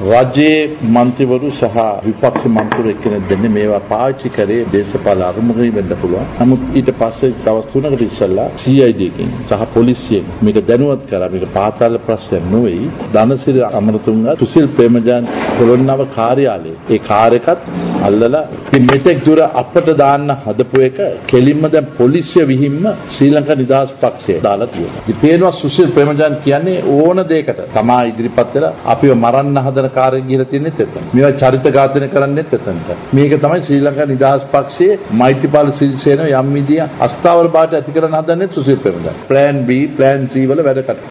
රජයේ මන්ත්‍රීවරු සහ විපක්ෂ මන්ත්‍රීවරු එක්කෙනෙක් දෙන්නේ මේවා පාවිච්චි කරේ දේශපාලන අරමුණකින් වෙන්න පුළුවන්. නමුත් ඊට පස්සේ දවස් 3කට ඉස්සෙල්ලා CID එකෙන් සහ පොලිසියෙන් මේක දැනුවත් කරා මේක පාතාල ප්‍රශ්නයක් නෙවෙයි. ධනසිරි අමරතුංග තුසිල් ප්‍රේමජාන් පොළොන්නව කාර්යාලයේ ඒ කාර් එකත් අල්ලලා ඉතින් මෙතෙක් දුර අපට දාන්න හදපු එක කෙලින්ම දැන් පොලිසිය විහිම්ම ශ්‍රී ලංකා නිදහස් පක්ෂය දාලා තියෙනවා. ඉතින් පේනවා සුසිල් ප්‍රේමජාන් කියන්නේ ඕන දෙයකට තමා ඉදිරිපත් වෙලා අපිව මරන්න හදන කාර්යය ගිහලා තියන්නේ එතන. මේවා චරිත ඝාතනය කරන්නේත් එතනට. මේක තමයි ශ්‍රී ලංකා නිදහස් පක්ෂයේ මෛත්‍රීපාල සිරිසේන යම් විදිය අස්ථාවර බාට ඇති කරන හදන්නේ Susil Premajayantha. Plan B, plan C වල වැඩ කටයුතු